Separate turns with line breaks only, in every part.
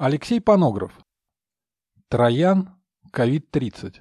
Алексей Панограф. Троян. Ковид-30.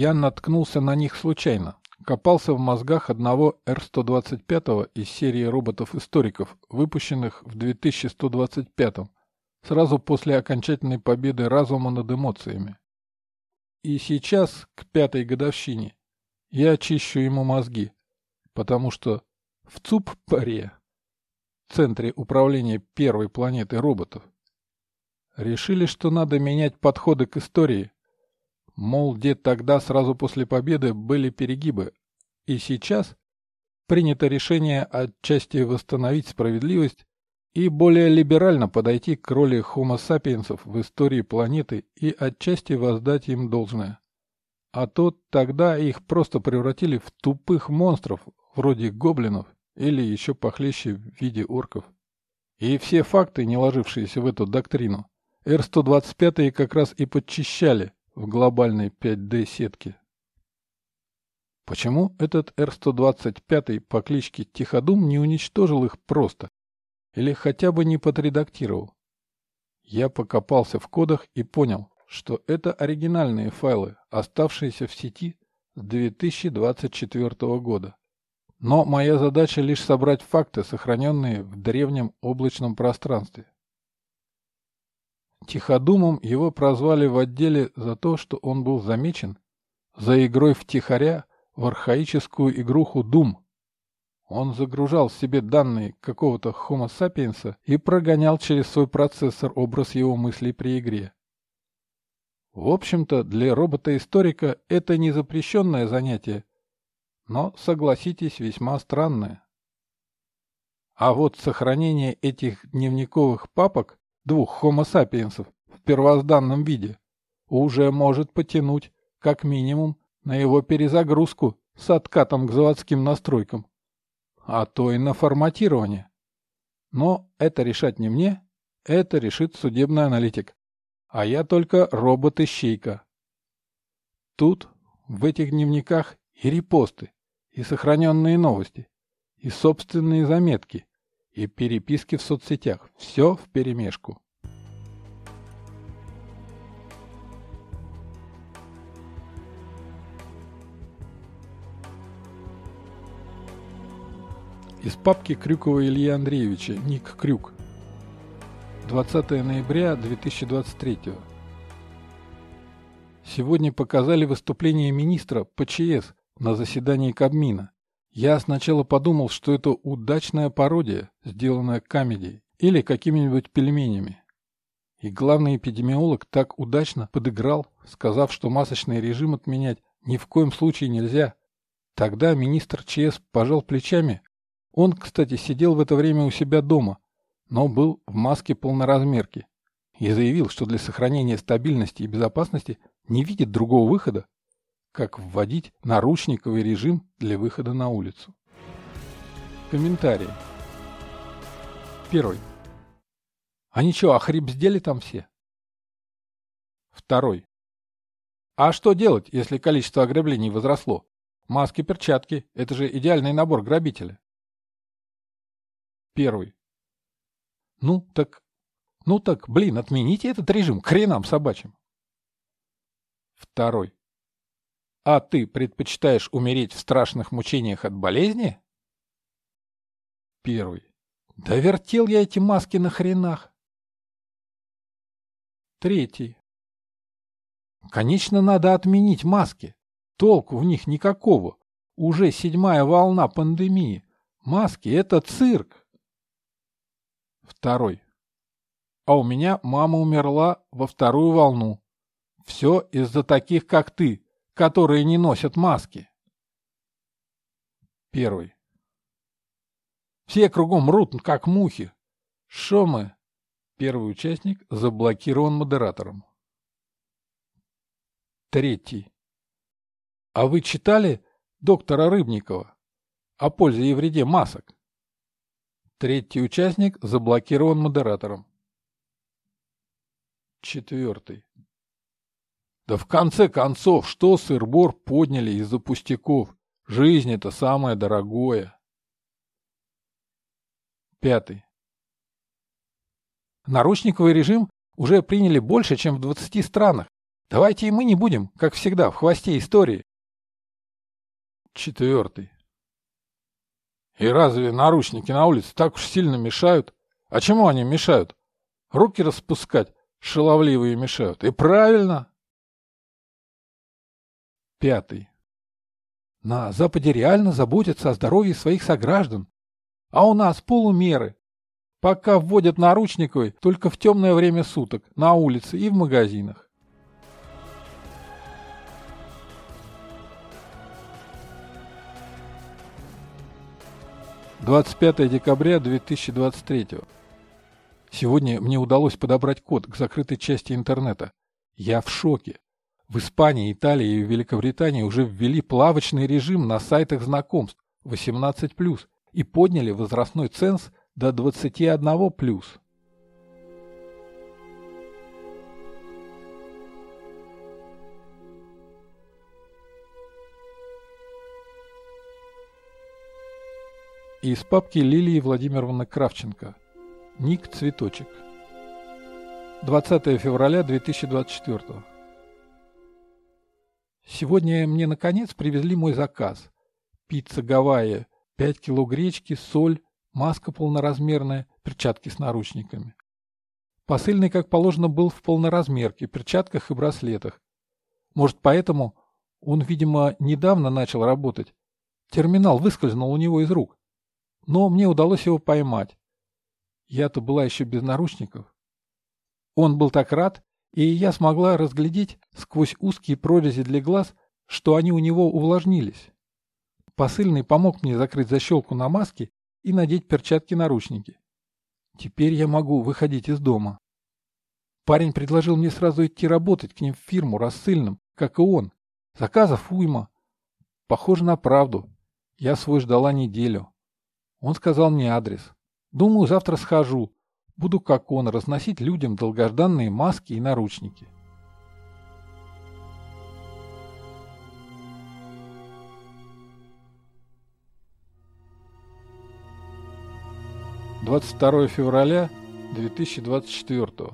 Я наткнулся на них случайно. Копался в мозгах одного Р-125 из серии роботов-историков, выпущенных в 2125 сразу после окончательной победы разума над эмоциями. И сейчас, к пятой годовщине, я очищу ему мозги, потому что в ЦУП-паре, центре управления первой планеты роботов, решили, что надо менять подходы к истории – Мол, где тогда, сразу после победы, были перегибы, и сейчас принято решение отчасти восстановить справедливость и более либерально подойти к роли хомо сапиенсов в истории планеты и отчасти воздать им должное. А то тогда их просто превратили в тупых монстров, вроде гоблинов или еще похлеще в виде орков. И все факты, не ложившиеся в эту доктрину, Р-125 как раз и подчищали – в глобальной 5D-сетке. Почему этот Р-125 по кличке Тиходум не уничтожил их просто? Или хотя бы не подредактировал? Я покопался в кодах и понял, что это оригинальные файлы, оставшиеся в сети с 2024 года. Но моя задача лишь собрать факты, сохраненные в древнем облачном пространстве. Тиходумом его прозвали в отделе за то, что он был замечен за игрой втихаря в архаическую игруху Дум. Он загружал себе данные какого-то Homo sapiens и прогонял через свой процессор образ его мыслей при игре. В общем-то, для робота-историка это не запрещенное занятие, но, согласитесь, весьма странное. А вот сохранение этих дневниковых папок двух homo sapiensов в первозданном виде уже может потянуть, как минимум, на его перезагрузку с откатом к заводским настройкам, а то и на форматирование. Но это решать не мне, это решит судебный аналитик, а я только робот-ищейка. Тут, в этих дневниках, и репосты, и сохраненные новости, и собственные заметки, и переписки в соцсетях. Все вперемешку. Из папки Крюкова Ильи Андреевича, ник Крюк. 20 ноября 2023. Сегодня показали выступление министра ПЧС на заседании Кабмина. Я сначала подумал, что это удачная пародия, сделанная комедией или какими-нибудь пельменями. И главный эпидемиолог так удачно подыграл, сказав, что масочный режим отменять ни в коем случае нельзя. Тогда министр ЧС пожал плечами. Он, кстати, сидел в это время у себя дома, но был в маске полноразмерки и заявил, что для сохранения стабильности и безопасности не видит другого выхода, как вводить наручниковый режим для выхода на улицу. Комментарии. Первый. А ничего, охребздели там все? Второй. А что делать, если количество ограблений возросло? Маски, перчатки – это же идеальный набор грабителя. Первый. Ну так, ну так, блин, отмените этот режим к хренам собачьим. Второй. А ты предпочитаешь умереть в страшных мучениях от болезни? Первый. Да вертел я эти маски на хренах. Третий. Конечно, надо отменить маски. Толку в них никакого. Уже седьмая волна пандемии. Маски — это цирк. Второй. А у меня мама умерла во вторую волну. Все из-за таких, как ты, которые не носят маски. Первый. Все кругом мрут, как мухи. Шо мы? Первый участник заблокирован модератором. Третий. А вы читали доктора Рыбникова о пользе и вреде масок? Третий участник заблокирован модератором. Четвертый. Да в конце концов, что сыр-бор подняли из-за пустяков? Жизнь — это самое дорогое. Пятый. Наручниковый режим уже приняли больше, чем в 20 странах. Давайте и мы не будем, как всегда, в хвосте истории. Четвертый. И разве наручники на улице так уж сильно мешают? А чему они мешают? Руки распускать шаловливые мешают. И правильно. Пятый. На Западе реально заботятся о здоровье своих сограждан. А у нас полумеры. Пока вводят наручниковый только в темное время суток, на улице и в магазинах. Двадцать пятое декабря 2023 Сегодня мне удалось подобрать код к закрытой части интернета. Я в шоке. В Испании, Италии и Великобритании уже ввели плавочный режим на сайтах знакомств 18+, и подняли возрастной ценз до 21+. Из папки Лилии Владимировны Кравченко. Ник Цветочек. 20 февраля 2024 Сегодня мне, наконец, привезли мой заказ. Пицца Гавайи, 5 кило гречки, соль, маска полноразмерная, перчатки с наручниками. Посыльный, как положено, был в полноразмерке, перчатках и браслетах. Может, поэтому он, видимо, недавно начал работать. Терминал выскользнул у него из рук. Но мне удалось его поймать. Я-то была еще без наручников. Он был так рад, и я смогла разглядеть сквозь узкие прорези для глаз, что они у него увлажнились. Посыльный помог мне закрыть защелку на маске и надеть перчатки-наручники. Теперь я могу выходить из дома. Парень предложил мне сразу идти работать к ним в фирму рассыльным, как и он. Заказов уйма. Похоже на правду. Я свой ждала неделю. Он сказал мне адрес. Думаю, завтра схожу, Буду, как он, разносить людям долгожданные маски и наручники. Двадцать второе февраля 2024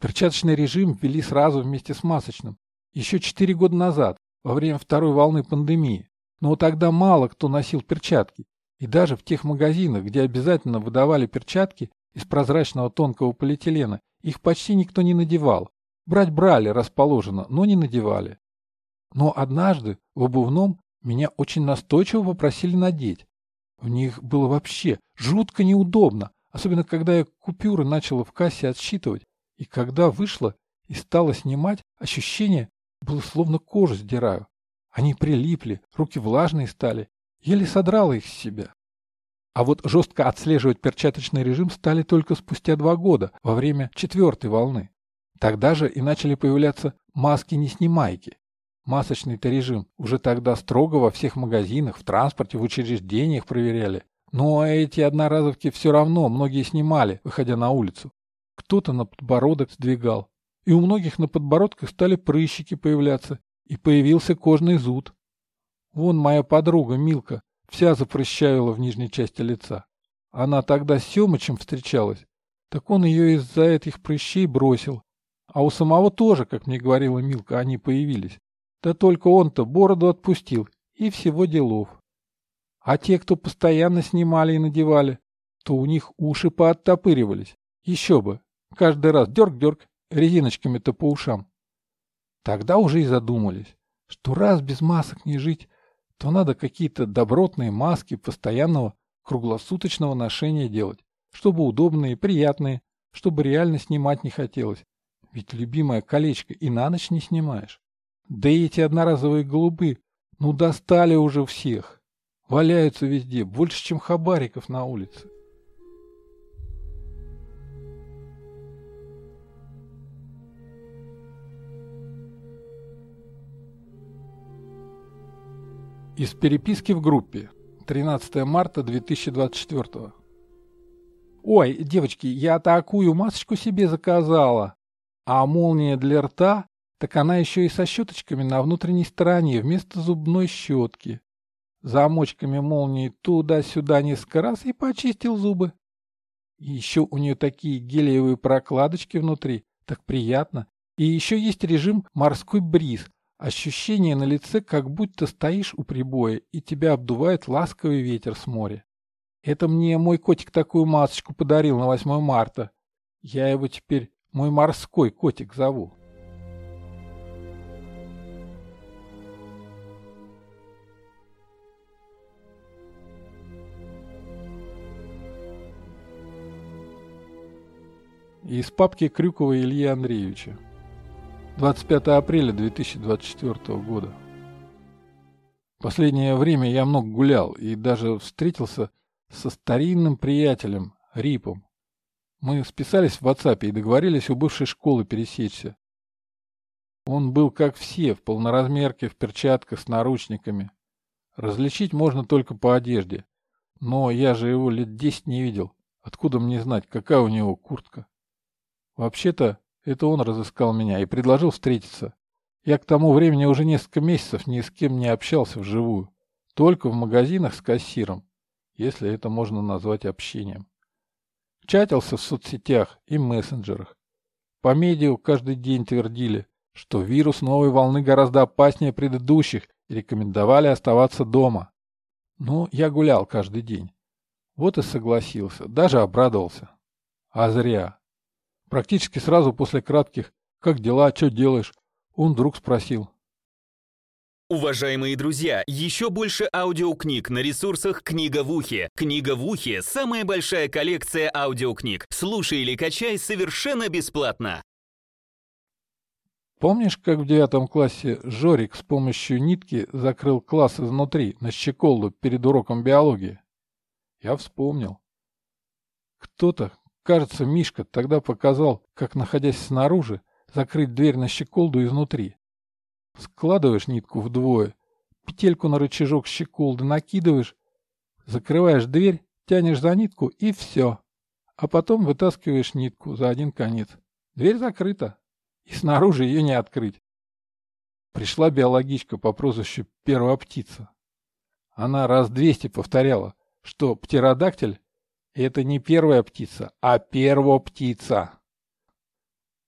Перчаточный режим ввели сразу вместе с масочным. Еще четыре года назад, во время второй волны пандемии. Но тогда мало кто носил перчатки. И даже в тех магазинах, где обязательно выдавали перчатки, из прозрачного тонкого полиэтилена, их почти никто не надевал. Брать брали, расположено, но не надевали. Но однажды в обувном меня очень настойчиво попросили надеть. В них было вообще жутко неудобно, особенно когда я купюры начала в кассе отсчитывать. И когда вышла и стала снимать, ощущение было словно кожу сдираю. Они прилипли, руки влажные стали, еле содрала их с себя. А вот жестко отслеживать перчаточный режим стали только спустя два года, во время четвертой волны. Тогда же и начали появляться маски-не-снимайки. Масочный-то режим уже тогда строго во всех магазинах, в транспорте, в учреждениях проверяли. Но эти одноразовки все равно многие снимали, выходя на улицу. Кто-то на подбородок сдвигал. И у многих на подбородках стали прыщики появляться. И появился кожный зуд. Вон моя подруга Милка вся запрыщавила в нижней части лица. Она тогда с Семычем встречалась, так он ее из-за этих прыщей бросил. А у самого тоже, как мне говорила Милка, они появились. Да только он-то бороду отпустил, и всего делов. А те, кто постоянно снимали и надевали, то у них уши пооттопыривались. Еще бы. Каждый раз дерг-дерг, резиночками-то по ушам. Тогда уже и задумались, что раз без масок не жить, то надо какие-то добротные маски постоянного круглосуточного ношения делать, чтобы удобные, приятные, чтобы реально снимать не хотелось. Ведь любимое колечко и на ночь не снимаешь. Да и эти одноразовые голубы, ну достали уже всех. Валяются везде, больше, чем хабариков на улице. Из переписки в группе. 13 марта 2024. Ой, девочки, я такую масочку себе заказала. А молния для рта, так она еще и со щеточками на внутренней стороне вместо зубной щетки. Замочками молнии туда-сюда несколько раз и почистил зубы. И еще у нее такие гелиевые прокладочки внутри, так приятно. И еще есть режим «морской бриз», Ощущение на лице, как будто стоишь у прибоя, и тебя обдувает ласковый ветер с моря. Это мне мой котик такую масочку подарил на 8 марта. Я его теперь мой морской котик зову. Из папки Крюкова Ильи Андреевича. 25 апреля 2024 года. Последнее время я много гулял и даже встретился со старинным приятелем Рипом. Мы списались в WhatsApp и договорились у бывшей школы пересечься. Он был как все, в полноразмерке, в перчатках, с наручниками. Различить можно только по одежде. Но я же его лет десять не видел. Откуда мне знать, какая у него куртка? Вообще-то, это он разыскал меня и предложил встретиться. Я к тому времени уже несколько месяцев ни с кем не общался вживую. Только в магазинах с кассиром, если это можно назвать общением. Чатился в соцсетях и мессенджерах. По медиа каждый день твердили, что вирус новой волны гораздо опаснее предыдущих и рекомендовали оставаться дома. Ну, я гулял каждый день. Вот и согласился, даже обрадовался. А зря. Практически сразу после кратких «Как дела? Что делаешь?» он вдруг спросил.
Уважаемые друзья, еще больше аудиокниг на ресурсах «Книга в ухе». «Книга в ухе» — самая большая коллекция аудиокниг. Слушай или качай совершенно бесплатно.
Помнишь, как в девятом классе Жорик с помощью нитки закрыл класс изнутри на щеколду перед уроком биологии? Я вспомнил. Кто-то, Кажется, Мишка тогда показал, как, находясь снаружи, закрыть дверь на щеколду изнутри. Складываешь нитку вдвое, петельку на рычажок щеколды накидываешь, закрываешь дверь, тянешь за нитку и все. А потом вытаскиваешь нитку за один конец. Дверь закрыта, и снаружи ее не открыть. Пришла биологичка по прозвищу Первая птица. Она раз двести повторяла, что птеродактиль это не первая птица, а первоптица.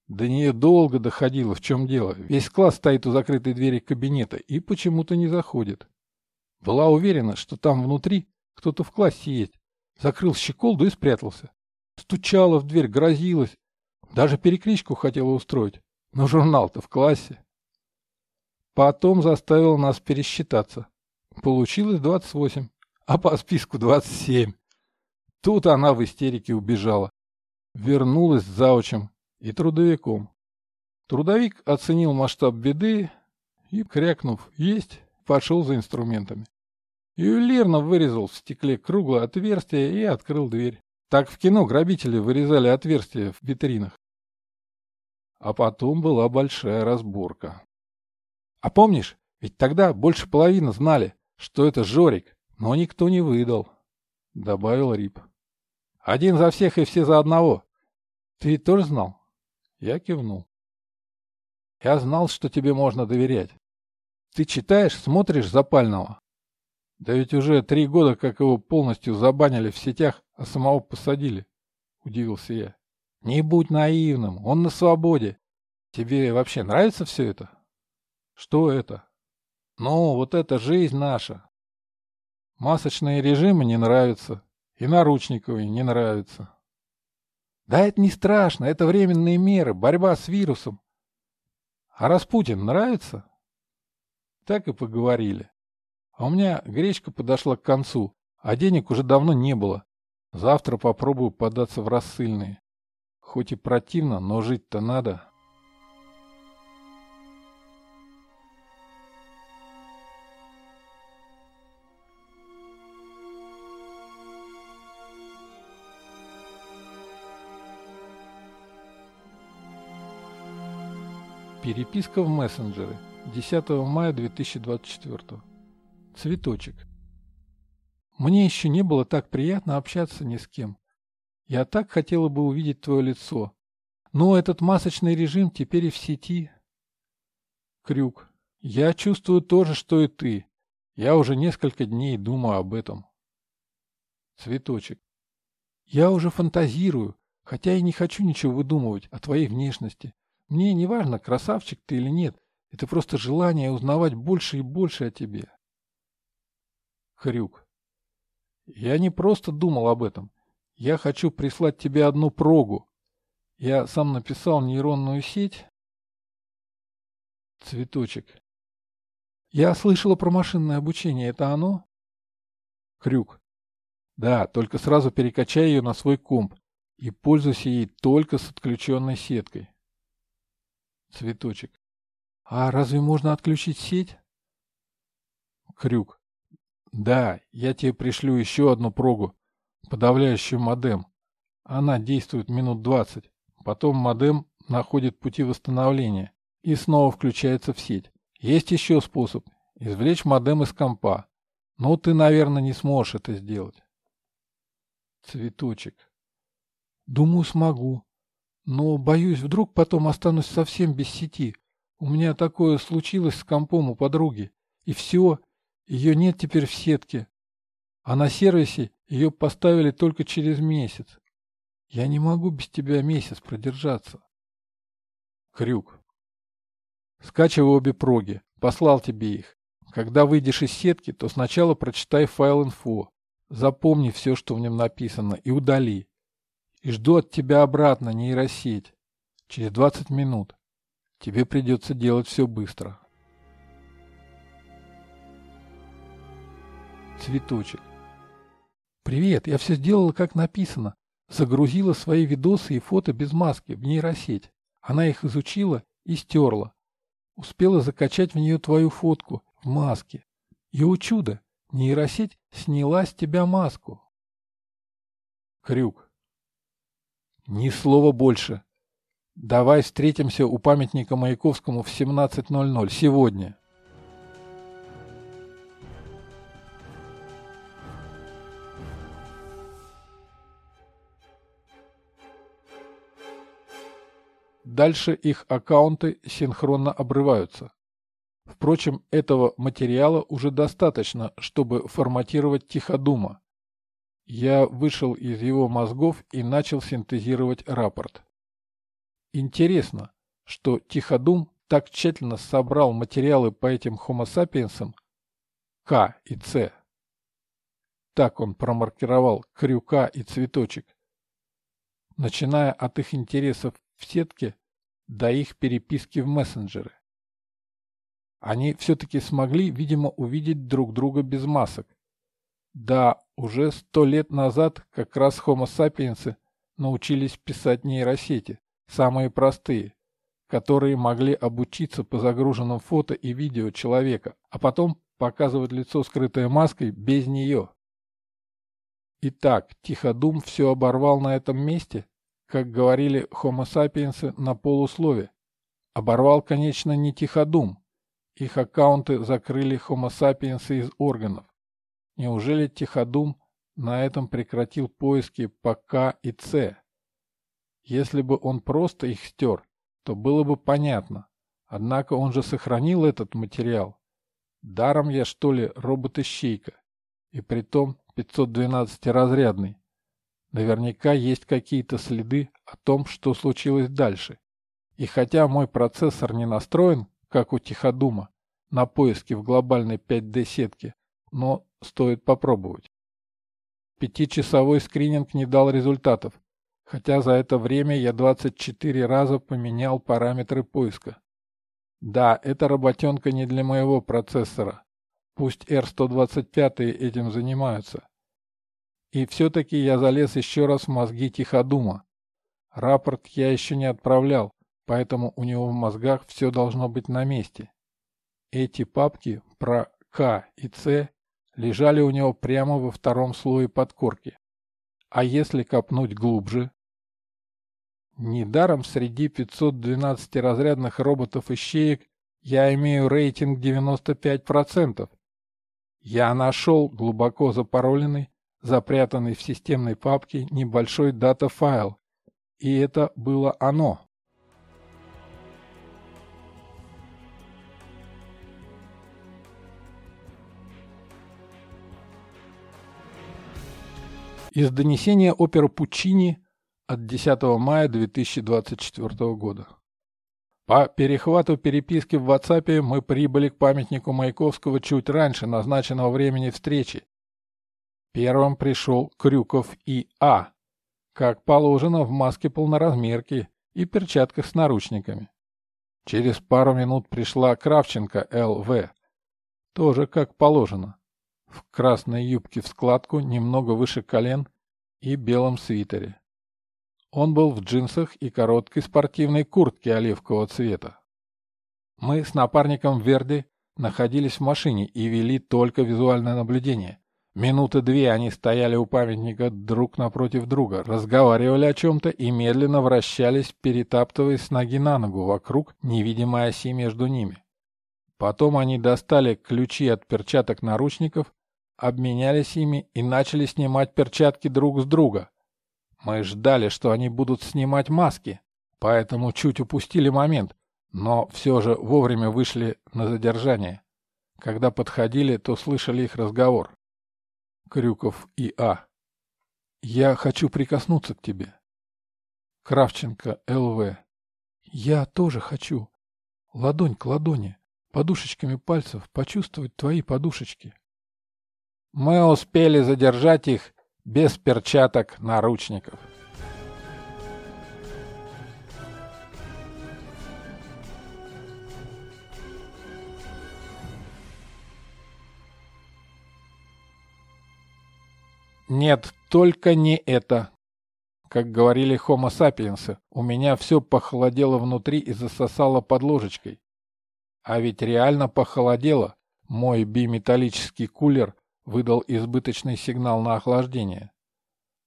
До нее долго доходило, в чем дело. Весь класс стоит у закрытой двери кабинета и почему-то не заходит. Была уверена, что там внутри кто-то в классе есть. Закрыл щеколду и спрятался. Стучала в дверь, грозилась. Даже перекличку хотела устроить. Но журнал-то в классе. Потом заставил нас пересчитаться. Получилось 28, а по списку 27. Тут она в истерике убежала. Вернулась заучем и трудовиком. Трудовик оценил масштаб беды и, крякнув «есть», пошел за инструментами. Ювелирно вырезал в стекле круглое отверстие и открыл дверь. Так в кино грабители вырезали отверстия в витринах. А потом была большая разборка. А помнишь, ведь тогда больше половины знали, что это Жорик, но никто не выдал, — добавил Рип. Один за всех и все за одного. Ты тоже знал? Я кивнул. Я знал, что тебе можно доверять. Ты читаешь, смотришь запального. Да ведь уже три года, как его полностью забанили в сетях, а самого посадили. Удивился я. Не будь наивным, он на свободе. Тебе вообще нравится все это? Что это? Ну, вот это жизнь наша. Масочные режимы не нравятся. И Наручниковой не нравится. Да это не страшно, это временные меры, борьба с вирусом. А Распутин нравится? Так и поговорили. А у меня гречка подошла к концу, а денег уже давно не было. Завтра попробую податься в рассыльные. Хоть и противно, но жить-то надо. Переписка в мессенджеры. 10 мая 2024. Цветочек. Мне еще не было так приятно общаться ни с кем. Я так хотела бы увидеть твое лицо. Но этот масочный режим теперь и в сети. Крюк. Я чувствую то же, что и ты. Я уже несколько дней думаю об этом. Цветочек. Я уже фантазирую, хотя и не хочу ничего выдумывать о твоей внешности. Мне не важно, красавчик ты или нет. Это просто желание узнавать больше и больше о тебе. Хрюк. Я не просто думал об этом. Я хочу прислать тебе одну прогу. Я сам написал нейронную сеть. Цветочек. Я слышала про машинное обучение. Это оно? Крюк. Да, только сразу перекачай ее на свой комп и пользуйся ей только с отключенной сеткой. Цветочек. А разве можно отключить сеть? Крюк. Да, я тебе пришлю еще одну прогу, подавляющую модем. Она действует минут двадцать. Потом модем находит пути восстановления и снова включается в сеть. Есть еще способ – извлечь модем из компа. Но ты, наверное, не сможешь это сделать. Цветочек. Думаю, смогу. Но, боюсь, вдруг потом останусь совсем без сети. У меня такое случилось с компом у подруги. И все, ее нет теперь в сетке. А на сервисе ее поставили только через месяц. Я не могу без тебя месяц продержаться. Крюк. Скачивай обе проги. Послал тебе их. Когда выйдешь из сетки, то сначала прочитай файл инфо. Запомни все, что в нем написано, и удали. И жду от тебя обратно нейросеть. Через 20 минут. Тебе придется делать все быстро. Цветочек. Привет, я все сделала как написано. Загрузила свои видосы и фото без маски в нейросеть. Она их изучила и стерла. Успела закачать в нее твою фотку в маске. И, о чудо, нейросеть сняла с тебя маску. Крюк. Ни слова больше. Давай встретимся у памятника Маяковскому в 17.00 сегодня. Дальше их аккаунты синхронно обрываются. Впрочем, этого материала уже достаточно, чтобы форматировать Тиходума. Я вышел из его мозгов и начал синтезировать рапорт. Интересно, что Тиходум так тщательно собрал материалы по этим Homo sapiens К и С. Так он промаркировал крюка и цветочек. Начиная от их интересов в сетке до их переписки в мессенджеры. Они все-таки смогли, видимо, увидеть друг друга без масок. Да, уже сто лет назад как раз Homo sapiens научились писать нейросети, самые простые, которые могли обучиться по загруженным фото и видео человека, а потом показывать лицо скрытое маской без нее. Итак, Тиходум все оборвал на этом месте? как говорили homo sapiens на полуслове. Оборвал, конечно, не Тиходум. Их аккаунты закрыли homo sapiens из органов. Неужели Тиходум на этом прекратил поиски по К и С? Если бы он просто их стер, то было бы понятно. Однако он же сохранил этот материал. Даром я, что ли, робот-ищейка. И притом 512-разрядный. Наверняка есть какие-то следы о том, что случилось дальше. И хотя мой процессор не настроен, как у Тиходума, на поиски в глобальной 5D-сетке, но стоит попробовать. Пятичасовой скрининг не дал результатов, хотя за это время я 24 раза поменял параметры поиска. Да, эта работенка не для моего процессора. Пусть R125 этим занимаются. И все-таки я залез еще раз в мозги Тиходума. Рапорт я еще не отправлял, поэтому у него в мозгах все должно быть на месте. Эти папки про К и С лежали у него прямо во втором слое подкорки. А если копнуть глубже? Недаром среди 512-разрядных роботов-ищеек я имею рейтинг 95%. Я нашел глубоко запароленный, запрятанный в системной папке небольшой дата-файл, и это было оно. Из донесения оперы Пучини от 10 мая 2024 года. По перехвату переписки в WhatsApp мы прибыли к памятнику Маяковского чуть раньше назначенного времени встречи. Первым пришел Крюков И.А., как положено в маске полноразмерки и перчатках с наручниками. Через пару минут пришла Кравченко Л.В., тоже как положено в красной юбке в складку немного выше колен и белом свитере. Он был в джинсах и короткой спортивной куртке оливкового цвета. Мы с напарником Верди находились в машине и вели только визуальное наблюдение. Минуты две они стояли у памятника друг напротив друга, разговаривали о чем-то и медленно вращались, перетаптываясь с ноги на ногу вокруг невидимой оси между ними. Потом они достали ключи от перчаток наручников обменялись ими и начали снимать перчатки друг с друга. Мы ждали, что они будут снимать маски, поэтому чуть упустили момент, но все же вовремя вышли на задержание. Когда подходили, то слышали их разговор. Крюков и А. «Я хочу прикоснуться к тебе». Кравченко, Л.В. «Я тоже хочу. Ладонь к ладони, подушечками пальцев почувствовать твои подушечки». Мы успели задержать их без перчаток наручников. Нет, только не это. Как говорили хомо сапиенсы, у меня все похолодело внутри и засосало под ложечкой. А ведь реально похолодело. Мой биметаллический кулер выдал избыточный сигнал на охлаждение.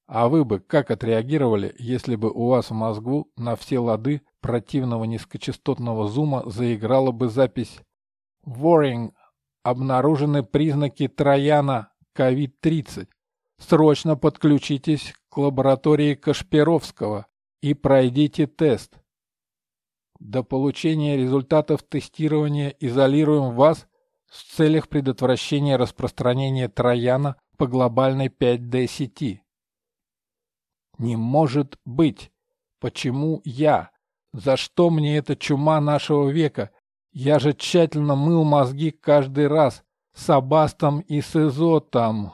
А вы бы как отреагировали, если бы у вас в мозгу на все лады противного низкочастотного зума заиграла бы запись «Warring. Обнаружены признаки Трояна COVID-30. Срочно подключитесь к лаборатории Кашпировского и пройдите тест. До получения результатов тестирования изолируем вас в целях предотвращения распространения Трояна по глобальной 5D-сети. Не может быть! Почему я? За что мне эта чума нашего века? Я же тщательно мыл мозги каждый раз с абастом и с изотом.